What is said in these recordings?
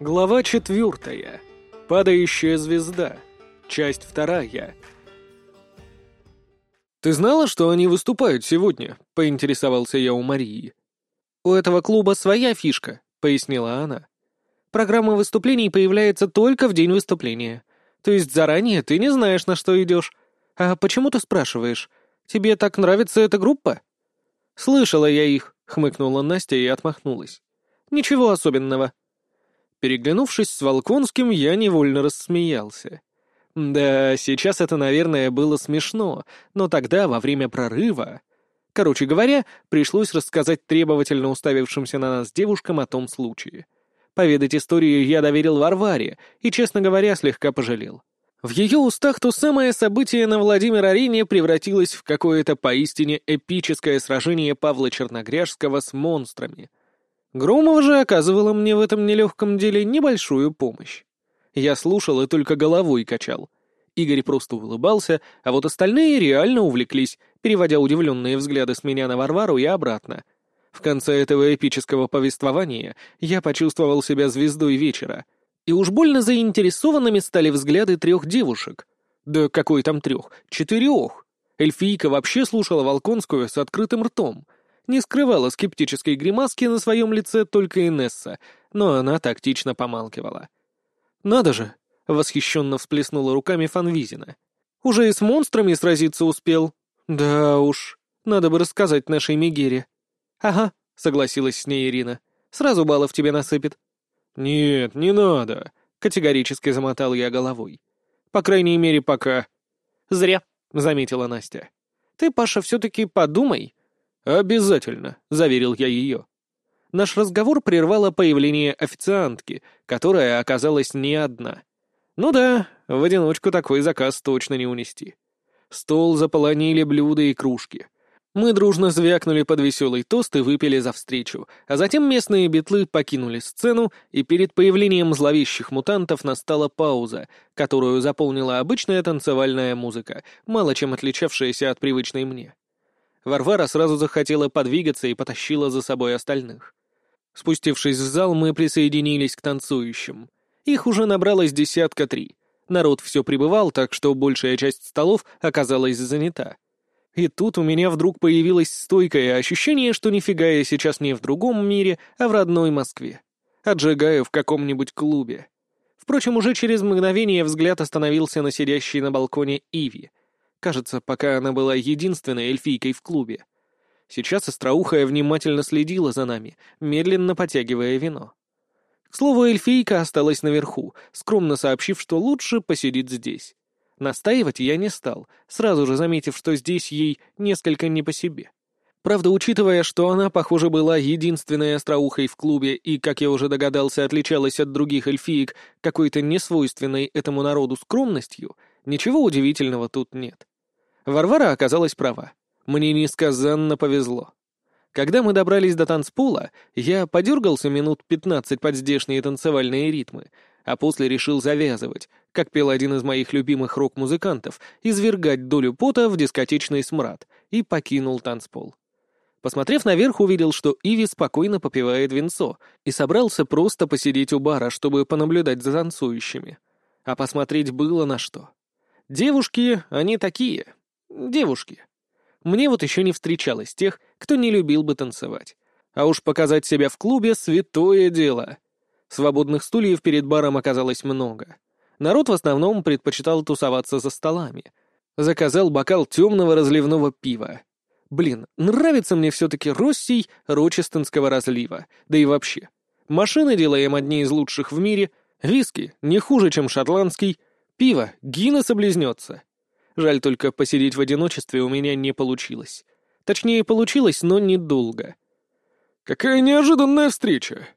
Глава четвертая. Падающая звезда. Часть вторая. «Ты знала, что они выступают сегодня?» — поинтересовался я у Марии. «У этого клуба своя фишка», — пояснила она. «Программа выступлений появляется только в день выступления. То есть заранее ты не знаешь, на что идешь. А почему ты спрашиваешь? Тебе так нравится эта группа?» «Слышала я их», — хмыкнула Настя и отмахнулась. «Ничего особенного. Переглянувшись с Волконским, я невольно рассмеялся. Да, сейчас это, наверное, было смешно, но тогда, во время прорыва... Короче говоря, пришлось рассказать требовательно уставившимся на нас девушкам о том случае. Поведать историю я доверил Варваре и, честно говоря, слегка пожалел. В ее устах то самое событие на Владимир-арене превратилось в какое-то поистине эпическое сражение Павла Черногряжского с монстрами — Громова же оказывала мне в этом нелегком деле небольшую помощь. Я слушал и только головой качал. Игорь просто улыбался, а вот остальные реально увлеклись, переводя удивленные взгляды с меня на Варвару и обратно. В конце этого эпического повествования я почувствовал себя звездой вечера. И уж больно заинтересованными стали взгляды трех девушек. Да какой там трех? Четырех. Эльфийка вообще слушала Волконскую с открытым ртом — не скрывала скептической гримаски на своем лице только Инесса, но она тактично помалкивала. «Надо же!» — восхищенно всплеснула руками Фанвизина. «Уже и с монстрами сразиться успел? Да уж, надо бы рассказать нашей Мегере». «Ага», — согласилась с ней Ирина. «Сразу баллов тебе насыпет». «Нет, не надо», — категорически замотал я головой. «По крайней мере, пока». «Зря», — заметила Настя. «Ты, Паша, все-таки подумай, «Обязательно», — заверил я ее. Наш разговор прервало появление официантки, которая оказалась не одна. Ну да, в одиночку такой заказ точно не унести. Стол заполонили блюда и кружки. Мы дружно звякнули под веселый тост и выпили за встречу, а затем местные битлы покинули сцену, и перед появлением зловещих мутантов настала пауза, которую заполнила обычная танцевальная музыка, мало чем отличавшаяся от привычной мне. Варвара сразу захотела подвигаться и потащила за собой остальных. Спустившись в зал, мы присоединились к танцующим. Их уже набралось десятка три. Народ все прибывал, так что большая часть столов оказалась занята. И тут у меня вдруг появилось стойкое ощущение, что нифига я сейчас не в другом мире, а в родной Москве. Отжигаю в каком-нибудь клубе. Впрочем, уже через мгновение взгляд остановился на сидящей на балконе Иви. Кажется, пока она была единственной эльфийкой в клубе. Сейчас остроухая внимательно следила за нами, медленно потягивая вино. К слову, эльфийка осталась наверху, скромно сообщив, что лучше посидит здесь. Настаивать я не стал, сразу же заметив, что здесь ей несколько не по себе. Правда, учитывая, что она, похоже, была единственной остроухой в клубе и, как я уже догадался, отличалась от других эльфиек какой-то несвойственной этому народу скромностью, ничего удивительного тут нет. Варвара оказалась права. Мне несказанно повезло. Когда мы добрались до танцпола, я подергался минут пятнадцать под здешние танцевальные ритмы, а после решил завязывать, как пел один из моих любимых рок-музыкантов, извергать долю пота в дискотечный смрад, и покинул танцпол. Посмотрев наверх, увидел, что Иви спокойно попивает винцо, и собрался просто посидеть у бара, чтобы понаблюдать за танцующими. А посмотреть было на что. Девушки, они такие, девушки. Мне вот еще не встречалось тех, кто не любил бы танцевать. А уж показать себя в клубе — святое дело. Свободных стульев перед баром оказалось много. Народ в основном предпочитал тусоваться за столами. Заказал бокал темного разливного пива. Блин, нравится мне все-таки Россий Рочестонского разлива. Да и вообще. Машины делаем одни из лучших в мире, виски не хуже, чем шотландский, пиво Гиннес облизнется. Жаль только посидеть в одиночестве у меня не получилось. Точнее, получилось, но недолго. «Какая неожиданная встреча!»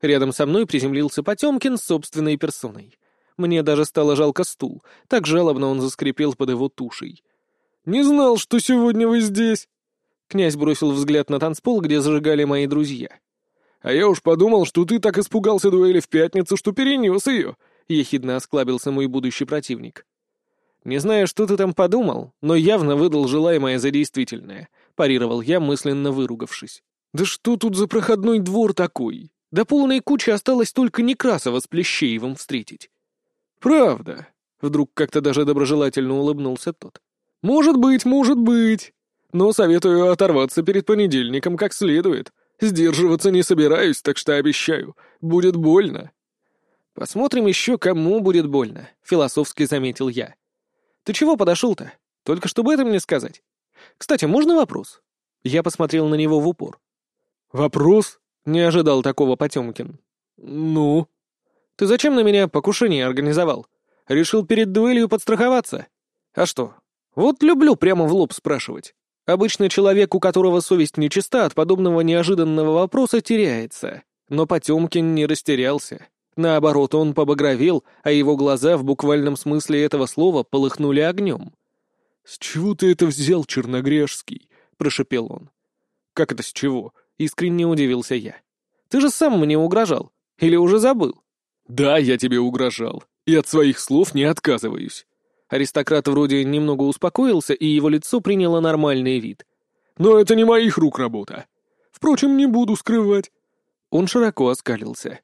Рядом со мной приземлился Потемкин с собственной персоной. Мне даже стало жалко стул, так жалобно он заскрипел под его тушей. «Не знал, что сегодня вы здесь!» Князь бросил взгляд на танцпол, где зажигали мои друзья. «А я уж подумал, что ты так испугался дуэли в пятницу, что перенес ее!» — ехидно осклабился мой будущий противник. «Не знаю, что ты там подумал, но явно выдал желаемое за действительное», — парировал я, мысленно выругавшись. «Да что тут за проходной двор такой? До полной кучи осталось только Некрасова с Плещеевым встретить. «Правда», — вдруг как-то даже доброжелательно улыбнулся тот. «Может быть, может быть. Но советую оторваться перед понедельником как следует. Сдерживаться не собираюсь, так что обещаю, будет больно». «Посмотрим еще, кому будет больно», — философски заметил я. «Ты чего подошел-то? Только чтобы это мне сказать. Кстати, можно вопрос?» Я посмотрел на него в упор. «Вопрос?» — не ожидал такого Потемкин. «Ну?» «Ты зачем на меня покушение организовал? Решил перед дуэлью подстраховаться? А что? Вот люблю прямо в лоб спрашивать. Обычно человек, у которого совесть нечиста, от подобного неожиданного вопроса теряется. Но Потемкин не растерялся. Наоборот, он побагровел, а его глаза в буквальном смысле этого слова полыхнули огнем. «С чего ты это взял, Черногрешский?» — прошепел он. «Как это с чего?» — искренне удивился я. «Ты же сам мне угрожал. Или уже забыл?» «Да, я тебе угрожал. И от своих слов не отказываюсь». Аристократ вроде немного успокоился, и его лицо приняло нормальный вид. «Но это не моих рук работа. Впрочем, не буду скрывать». Он широко оскалился.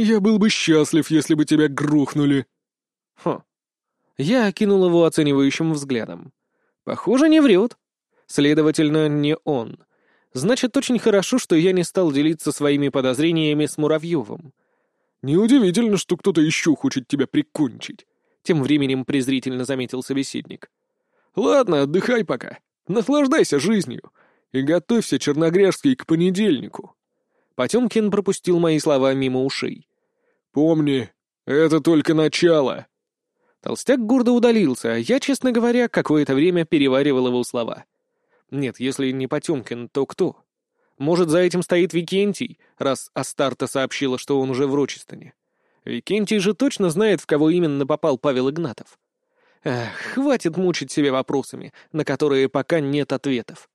«Я был бы счастлив, если бы тебя грохнули». «Хм». Я окинул его оценивающим взглядом. «Похоже, не врет. Следовательно, не он. Значит, очень хорошо, что я не стал делиться своими подозрениями с Муравьевым». «Неудивительно, что кто-то еще хочет тебя прикончить», — тем временем презрительно заметил собеседник. «Ладно, отдыхай пока. Наслаждайся жизнью. И готовься, Черногряжский, к понедельнику». Потемкин пропустил мои слова мимо ушей. «Помни, это только начало». Толстяк гордо удалился, а я, честно говоря, какое-то время переваривал его слова. Нет, если не Потемкин, то кто? Может, за этим стоит Викентий, раз Астарта сообщила, что он уже в Рочестоне. Викентий же точно знает, в кого именно попал Павел Игнатов. Эх, хватит мучить себя вопросами, на которые пока нет ответов.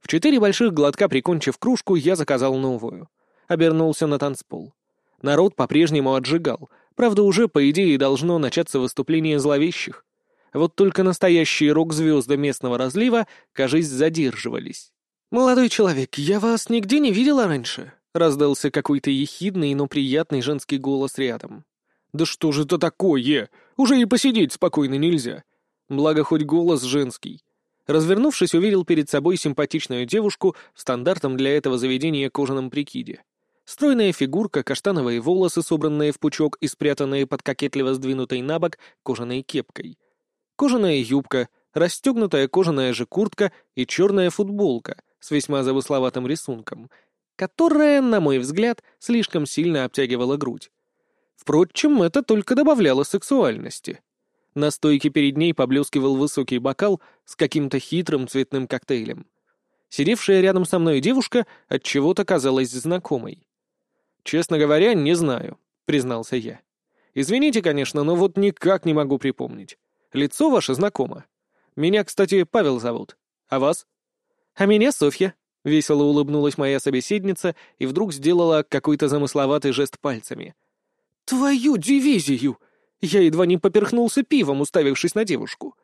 В четыре больших глотка прикончив кружку, я заказал новую. Обернулся на танцпол. Народ по-прежнему отжигал. Правда, уже, по идее, должно начаться выступление зловещих. Вот только настоящие рок-звезды местного разлива, кажись, задерживались. «Молодой человек, я вас нигде не видела раньше», — раздался какой-то ехидный, но приятный женский голос рядом. «Да что же это такое? Уже и посидеть спокойно нельзя». Благо, хоть голос женский. Развернувшись, увидел перед собой симпатичную девушку в стандартном для этого заведения кожаном прикиде. Стройная фигурка, каштановые волосы, собранные в пучок и спрятанные под кокетливо сдвинутой на бок кожаной кепкой. Кожаная юбка, расстегнутая кожаная же куртка и черная футболка с весьма замысловатым рисунком, которая, на мой взгляд, слишком сильно обтягивала грудь. Впрочем, это только добавляло сексуальности. На стойке перед ней поблескивал высокий бокал с каким-то хитрым цветным коктейлем. Сидевшая рядом со мной девушка от чего то казалась знакомой. «Честно говоря, не знаю», — признался я. «Извините, конечно, но вот никак не могу припомнить. Лицо ваше знакомо. Меня, кстати, Павел зовут. А вас?» «А меня Софья», — весело улыбнулась моя собеседница и вдруг сделала какой-то замысловатый жест пальцами. «Твою дивизию!» Я едва не поперхнулся пивом, уставившись на девушку.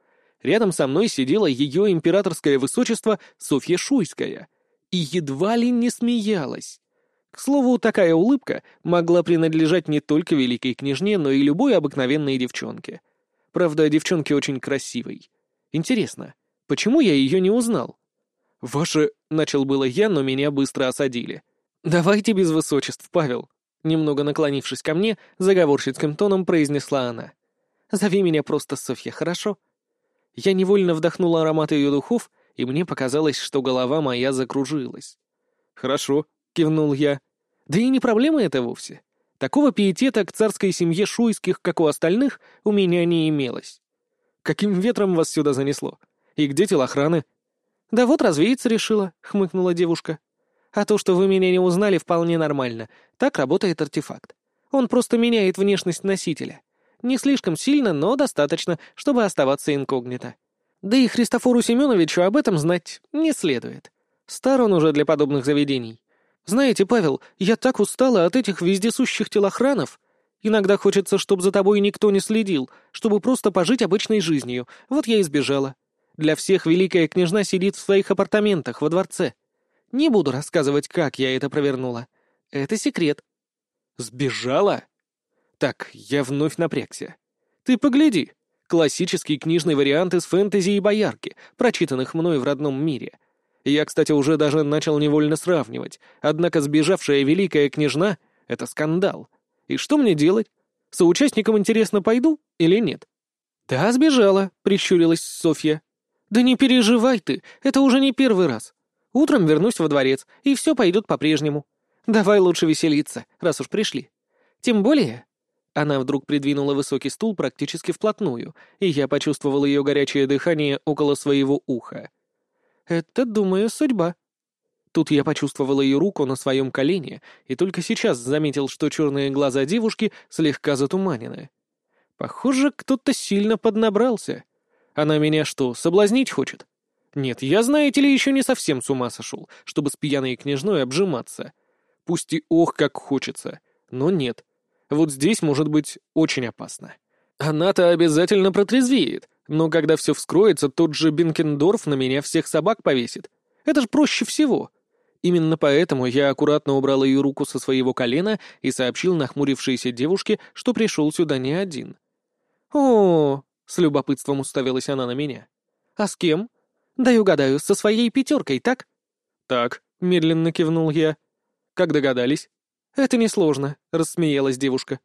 Рядом со мной сидела ее императорское высочество Софья Шуйская. И едва ли не смеялась. К слову, такая улыбка могла принадлежать не только великой княжне, но и любой обыкновенной девчонке. Правда, девчонке очень красивой. Интересно, почему я ее не узнал? «Ваше...» — начал было я, но меня быстро осадили. «Давайте без высочеств, Павел», Немного наклонившись ко мне, заговорщицким тоном произнесла она. «Зови меня просто Софья, хорошо?» Я невольно вдохнул аромат ее духов, и мне показалось, что голова моя закружилась. «Хорошо», — кивнул я. «Да и не проблема это вовсе. Такого пиетета к царской семье шуйских, как у остальных, у меня не имелось. Каким ветром вас сюда занесло? И где телохраны?» «Да вот развеяться решила», — хмыкнула девушка. А то, что вы меня не узнали, вполне нормально. Так работает артефакт. Он просто меняет внешность носителя. Не слишком сильно, но достаточно, чтобы оставаться инкогнито. Да и Христофору Семеновичу об этом знать не следует. Стар он уже для подобных заведений. Знаете, Павел, я так устала от этих вездесущих телохранов. Иногда хочется, чтобы за тобой никто не следил, чтобы просто пожить обычной жизнью. Вот я и сбежала. Для всех великая княжна сидит в своих апартаментах во дворце. Не буду рассказывать, как я это провернула. Это секрет. Сбежала? Так, я вновь напрягся. Ты погляди. Классический книжный вариант из фэнтези и боярки, прочитанных мной в родном мире. Я, кстати, уже даже начал невольно сравнивать. Однако сбежавшая великая княжна — это скандал. И что мне делать? Соучастникам интересно, пойду или нет? «Да, сбежала», — прищурилась Софья. «Да не переживай ты, это уже не первый раз. Утром вернусь во дворец, и все пойдет по-прежнему. Давай лучше веселиться, раз уж пришли. Тем более...» Она вдруг придвинула высокий стул практически вплотную, и я почувствовал ее горячее дыхание около своего уха. «Это, думаю, судьба». Тут я почувствовал ее руку на своем колене и только сейчас заметил, что черные глаза девушки слегка затуманены. Похоже, кто-то сильно поднабрался. Она меня что, соблазнить хочет? Нет, я, знаете ли, еще не совсем с ума сошел, чтобы с пьяной княжной обжиматься. Пусть и ох, как хочется, но нет. Вот здесь может быть очень опасно. Она-то обязательно протрезвеет, но когда все вскроется, тот же Бинкендорф на меня всех собак повесит. Это же проще всего. Именно поэтому я аккуратно убрал ее руку со своего колена и сообщил нахмурившейся девушке, что пришел сюда не один. «О, — с любопытством уставилась она на меня. «А с кем? Дай угадаю, со своей пятеркой, так?» «Так», — медленно кивнул я. «Как догадались?» «Это несложно», — рассмеялась девушка.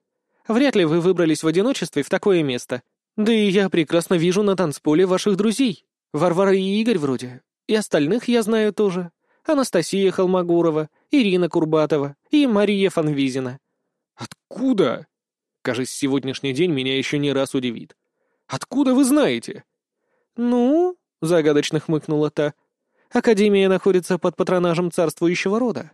«Вряд ли вы выбрались в одиночестве в такое место. Да и я прекрасно вижу на танцполе ваших друзей. Варвара и Игорь вроде. И остальных я знаю тоже. Анастасия Холмогорова, Ирина Курбатова и Мария Фанвизина». «Откуда?» Кажется, сегодняшний день меня еще не раз удивит. «Откуда вы знаете?» «Ну...» — загадочно хмыкнула та. «Академия находится под патронажем царствующего рода.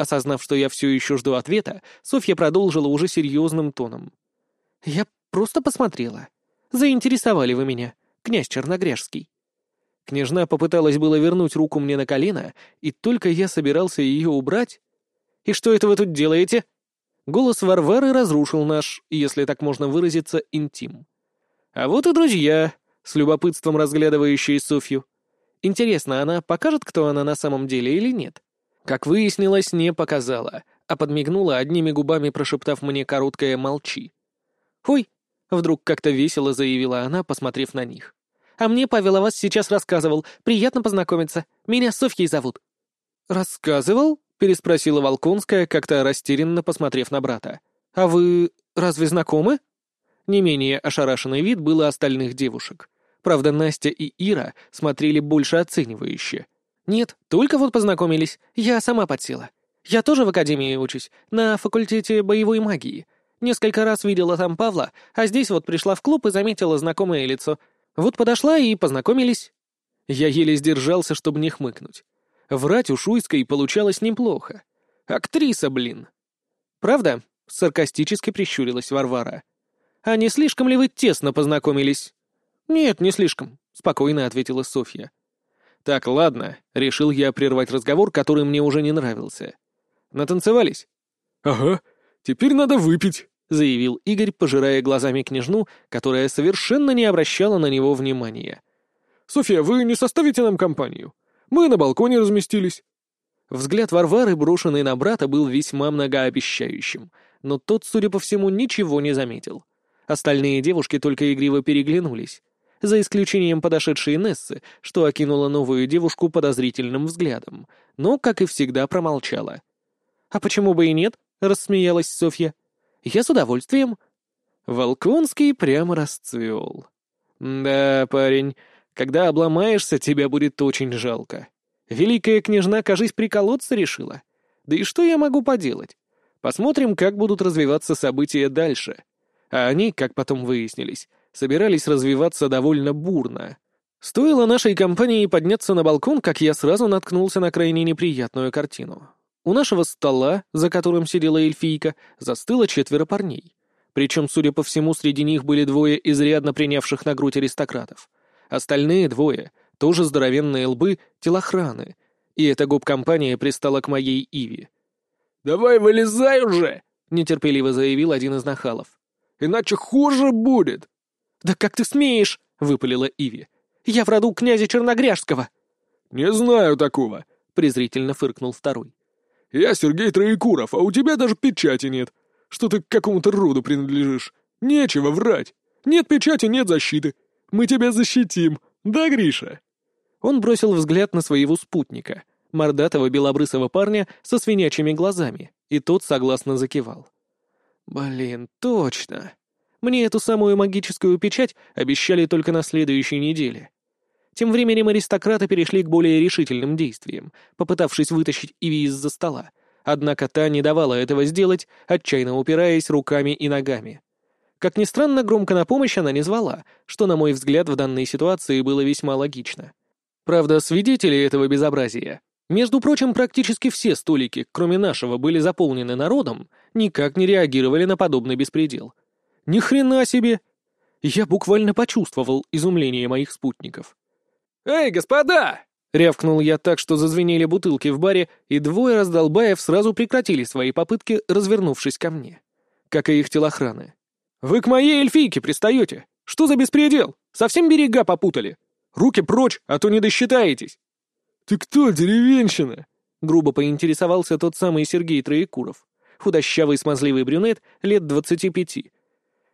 Осознав, что я все еще жду ответа, Софья продолжила уже серьезным тоном. «Я просто посмотрела. Заинтересовали вы меня, князь Черногряжский». Княжна попыталась было вернуть руку мне на колено, и только я собирался ее убрать... «И что это вы тут делаете?» Голос Варвары разрушил наш, если так можно выразиться, интим. А вот и друзья, с любопытством разглядывающие Софью. Интересно, она покажет, кто она на самом деле или нет? Как выяснилось, не показала, а подмигнула одними губами, прошептав мне короткое «молчи». «Ой!» — вдруг как-то весело заявила она, посмотрев на них. «А мне Павел о вас сейчас рассказывал. Приятно познакомиться. Меня Софьей зовут». «Рассказывал?» — переспросила Волконская, как-то растерянно посмотрев на брата. «А вы разве знакомы?» Не менее ошарашенный вид было остальных девушек. Правда, Настя и Ира смотрели больше оценивающе. «Нет, только вот познакомились. Я сама подсела. Я тоже в академии учусь, на факультете боевой магии. Несколько раз видела там Павла, а здесь вот пришла в клуб и заметила знакомое лицо. Вот подошла и познакомились». Я еле сдержался, чтобы не хмыкнуть. Врать у Шуйской получалось неплохо. Актриса, блин. «Правда?» — саркастически прищурилась Варвара. «А не слишком ли вы тесно познакомились?» «Нет, не слишком», — спокойно ответила Софья. «Так, ладно», — решил я прервать разговор, который мне уже не нравился. «Натанцевались?» «Ага, теперь надо выпить», — заявил Игорь, пожирая глазами княжну, которая совершенно не обращала на него внимания. «Софья, вы не составите нам компанию? Мы на балконе разместились». Взгляд Варвары, брошенный на брата, был весьма многообещающим, но тот, судя по всему, ничего не заметил. Остальные девушки только игриво переглянулись за исключением подошедшей Нессы, что окинула новую девушку подозрительным взглядом, но, как и всегда, промолчала. «А почему бы и нет?» — рассмеялась Софья. «Я с удовольствием». Волконский прямо расцвел. «Да, парень, когда обломаешься, тебя будет очень жалко. Великая княжна, кажись, приколоться решила. Да и что я могу поделать? Посмотрим, как будут развиваться события дальше. А они, как потом выяснились, собирались развиваться довольно бурно. Стоило нашей компании подняться на балкон, как я сразу наткнулся на крайне неприятную картину. У нашего стола, за которым сидела эльфийка, застыло четверо парней. Причем, судя по всему, среди них были двое изрядно принявших на грудь аристократов. Остальные двое, тоже здоровенные лбы, телохраны. И эта гоп-компания пристала к моей Иве. «Давай вылезай уже!» — нетерпеливо заявил один из нахалов. «Иначе хуже будет!» «Да как ты смеешь?» — выпалила Иви. «Я в роду князя Черногряжского». «Не знаю такого», — презрительно фыркнул второй. «Я Сергей Троекуров, а у тебя даже печати нет. что ты к какому-то роду принадлежишь. Нечего врать. Нет печати, нет защиты. Мы тебя защитим. Да, Гриша?» Он бросил взгляд на своего спутника, мордатого белобрысого парня со свинячьими глазами, и тот согласно закивал. «Блин, точно. Мне эту самую магическую печать обещали только на следующей неделе». Тем временем аристократы перешли к более решительным действиям, попытавшись вытащить Иви из-за стола. Однако та не давала этого сделать, отчаянно упираясь руками и ногами. Как ни странно, громко на помощь она не звала, что, на мой взгляд, в данной ситуации было весьма логично. Правда, свидетели этого безобразия, между прочим, практически все столики, кроме нашего, были заполнены народом, никак не реагировали на подобный беспредел. Ни хрена себе! Я буквально почувствовал изумление моих спутников. «Эй, господа!» — рявкнул я так, что зазвенели бутылки в баре, и двое раздолбаев сразу прекратили свои попытки, развернувшись ко мне. Как и их телохраны. «Вы к моей эльфийке пристаете? Что за беспредел? Совсем берега попутали? Руки прочь, а то не досчитаетесь!» «Ты кто, деревенщина?» — грубо поинтересовался тот самый Сергей Троекуров, худощавый смазливый брюнет лет двадцати пяти.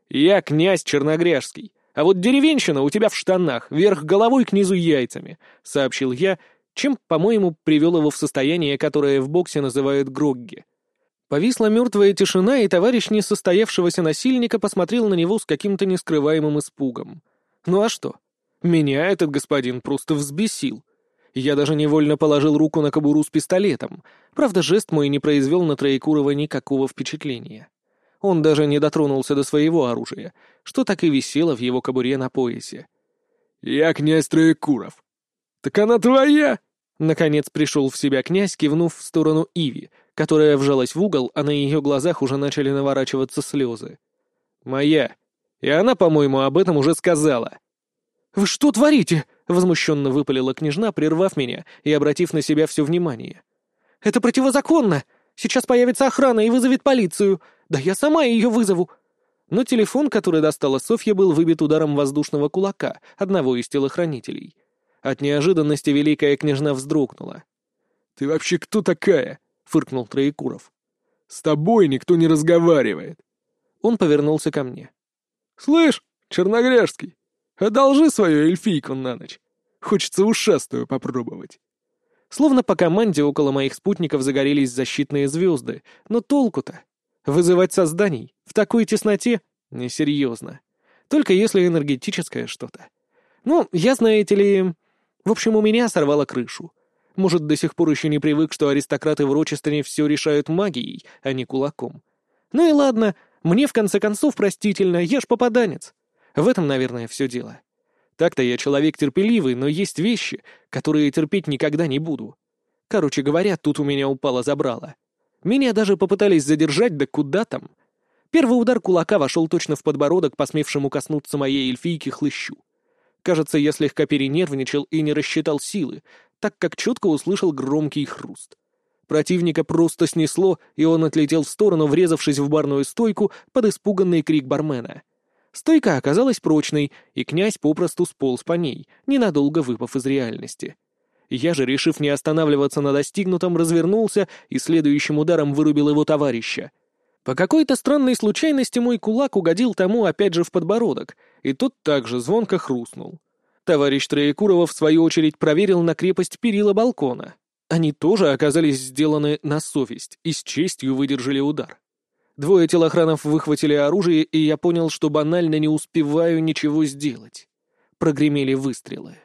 «Я князь Черногряжский, а вот деревенщина у тебя в штанах, вверх головой к низу яйцами», — сообщил я, чем, по-моему, привел его в состояние, которое в боксе называют грогги. Повисла мертвая тишина, и товарищ несостоявшегося насильника посмотрел на него с каким-то нескрываемым испугом. Ну а что? Меня этот господин просто взбесил. Я даже невольно положил руку на кобуру с пистолетом. Правда, жест мой не произвел на Троекурова никакого впечатления. Он даже не дотронулся до своего оружия, что так и висело в его кобуре на поясе. «Я князь Троекуров». «Так она твоя?» Наконец пришел в себя князь, кивнув в сторону Иви, которая вжалась в угол, а на ее глазах уже начали наворачиваться слезы. «Моя. И она, по-моему, об этом уже сказала». «Вы что творите?» — возмущенно выпалила княжна, прервав меня и обратив на себя все внимание. «Это противозаконно! Сейчас появится охрана и вызовет полицию! Да я сама ее вызову!» Но телефон, который достала Софья, был выбит ударом воздушного кулака одного из телохранителей. От неожиданности великая княжна вздрогнула. «Ты вообще кто такая?» — фыркнул Троекуров. «С тобой никто не разговаривает». Он повернулся ко мне. «Слышь, Черногряжский, одолжи свою эльфийку на ночь. Хочется ушастую попробовать». Словно по команде около моих спутников загорелись защитные звезды, но толку-то? Вызывать созданий в такой тесноте? Несерьезно. Только если энергетическое что-то. Ну, я, знаете ли... В общем, у меня сорвало крышу. Может, до сих пор еще не привык, что аристократы в Рочестоне все решают магией, а не кулаком. Ну и ладно, мне в конце концов простительно, я ж попаданец. В этом, наверное, все дело. Так-то я человек терпеливый, но есть вещи, которые терпеть никогда не буду. Короче говоря, тут у меня упало забрало. Меня даже попытались задержать, да куда там. Первый удар кулака вошел точно в подбородок, посмевшему коснуться моей эльфийки хлыщу. Кажется, я слегка перенервничал и не рассчитал силы, так как четко услышал громкий хруст. Противника просто снесло, и он отлетел в сторону, врезавшись в барную стойку под испуганный крик бармена. Стойка оказалась прочной, и князь попросту сполз по ней, ненадолго выпав из реальности. Я же, решив не останавливаться на достигнутом, развернулся и следующим ударом вырубил его товарища. По какой-то странной случайности мой кулак угодил тому опять же в подбородок, и тот также звонко хрустнул. Товарищ Троекурова, в свою очередь, проверил на крепость перила балкона. Они тоже оказались сделаны на совесть и с честью выдержали удар. Двое телохранов выхватили оружие, и я понял, что банально не успеваю ничего сделать. Прогремели выстрелы.